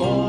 Oh.